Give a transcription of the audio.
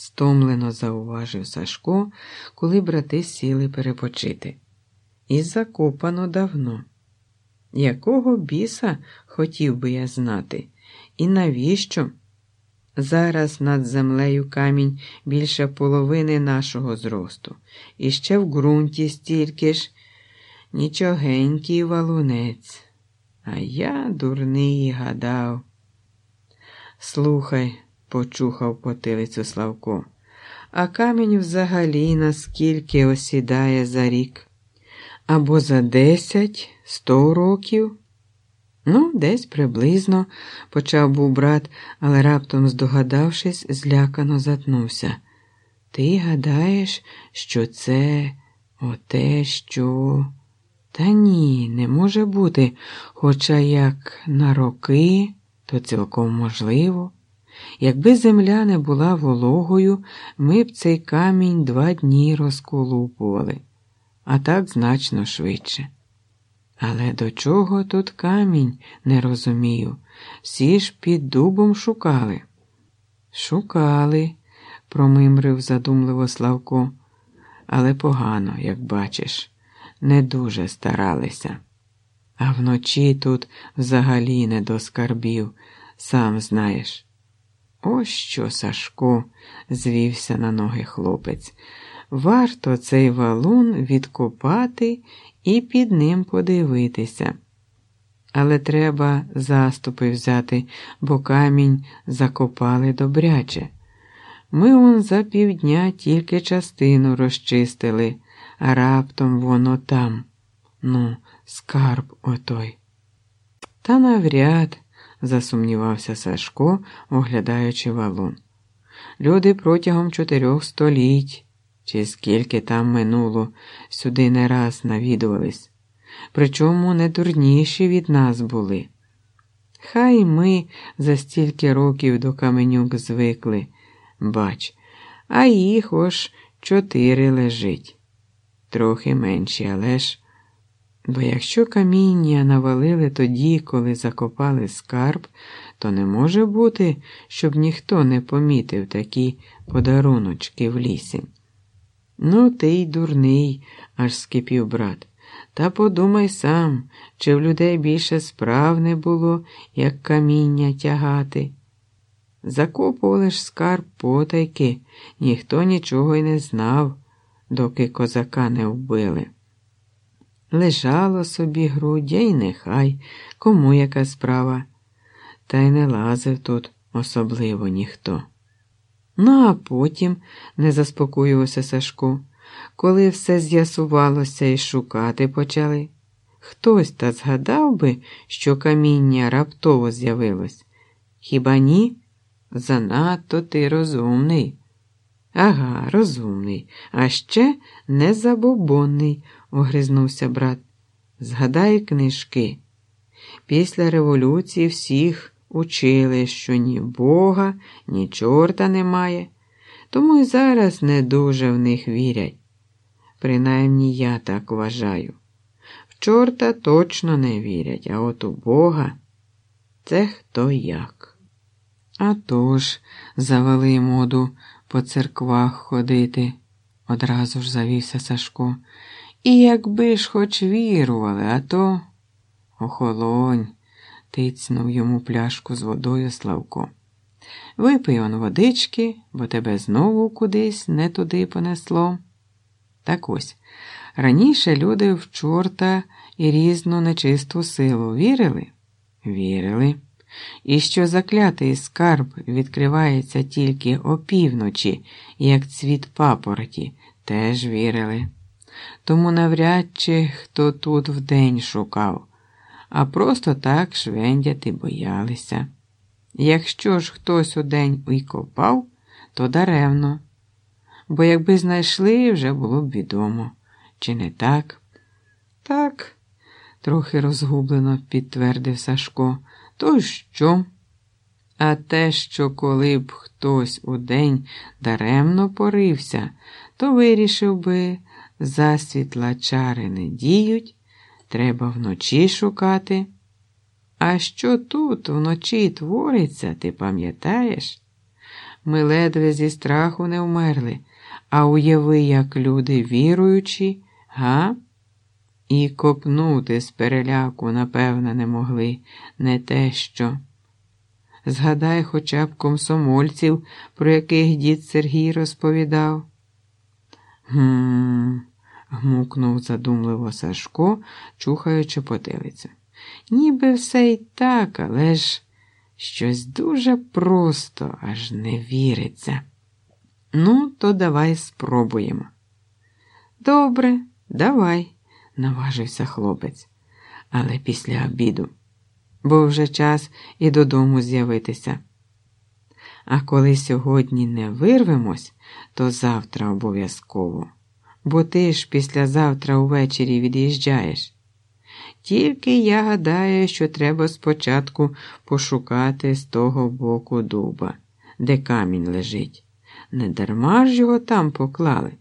стомлено зауважив Сашко, коли брати сіли перепочити. І закопано давно. Якого біса хотів би я знати, і навіщо? Зараз над землею камінь більше половини нашого зросту, і ще в ґрунті стільки ж нічогенький валунець. А я, дурний, гадав. Слухай, почухав потилицю Славко, а камінь взагалі наскільки осідає за рік? Або за десять, сто років? Ну, десь приблизно, почав був брат, але раптом, здогадавшись, злякано затнувся. Ти гадаєш, що це оте, що. Та ні, не може бути, хоча як на роки, то цілком можливо. Якби земля не була вологою, ми б цей камінь два дні розколупували, а так значно швидше. Але до чого тут камінь, не розумію. Всі ж під дубом шукали. Шукали, промимрив задумливо Славко, але погано, як бачиш, не дуже старалися. А вночі тут взагалі не до скарбів, сам знаєш. Ось що, Сашко, звівся на ноги хлопець. Варто цей валун відкопати і під ним подивитися. Але треба заступи взяти, бо камінь закопали добряче. Ми он за півдня тільки частину розчистили, а раптом воно там. Ну, скарб отой. Та навряд, засумнівався Сашко, оглядаючи валун. Люди протягом чотирьох століть. Чи скільки там минуло, сюди не раз навідувались, причому не дурніші від нас були. Хай ми за стільки років до каменюк звикли, бач, а їх ось чотири лежить. Трохи менші, але ж. Бо якщо каміння навалили тоді, коли закопали скарб, то не може бути, щоб ніхто не помітив такі подаруночки в лісі. Ну, ти й дурний, аж скипів брат. Та подумай сам, чи в людей більше справ не було, як каміння тягати. Закопували ж скарб потайки, ніхто нічого й не знав, доки козака не вбили. Лежало собі грудя й нехай, кому яка справа, та й не лазив тут особливо ніхто. Ну, а потім, не заспокоювався Сашко, коли все з'ясувалося і шукати почали. Хтось та згадав би, що каміння раптово з'явилось. Хіба ні? Занадто ти розумний. Ага, розумний, а ще незабобонний, огризнувся брат. Згадай книжки. Після революції всіх учили, що ні Бога, ні чорта немає, тому й зараз не дуже в них вірять. Принаймні я так вважаю. В чорта точно не вірять, а от у Бога це хто як. А тож завели моду по церквах ходити, одразу ж завівся Сашко. І якби ж хоч вірували, а то охолонь тицнув йому пляшку з водою Славко. Випий он водички, бо тебе знову кудись не туди понесло. Так ось раніше люди в чорта і різну нечисту силу вірили? Вірили. І що заклятий скарб відкривається тільки опівночі, як цвіт папороті, теж вірили. Тому навряд чи хто тут вдень шукав а просто так швендяти боялися. Якщо ж хтось удень і копав, то даремно, бо якби знайшли, вже було б відомо, чи не так? Так, трохи розгублено підтвердив Сашко. То що? А те, що коли б хтось удень даремно порився, то вирішив би, засвітла чари не діють. Треба вночі шукати. А що тут вночі твориться, ти пам'ятаєш? ми ледве зі страху не вмерли, а уяви, як люди віруючі, га? І копнути з переляку, напевно, не могли, не те що. Згадай хоча б комсомольців, про яких дід Сергій розповідав. Гм, гмукнув задумливо Сашко, чухаючи потилицю. Ніби все й так, але ж щось дуже просто, аж не віриться. Ну, то давай спробуємо. Добре, давай, наважився хлопець, але після обіду, бо вже час і додому з'явитися. А коли сьогодні не вирвемось, то завтра обов'язково, бо ти ж післязавтра увечері від'їжджаєш. Тільки я гадаю, що треба спочатку пошукати з того боку дуба, де камінь лежить. Не дарма ж його там поклали.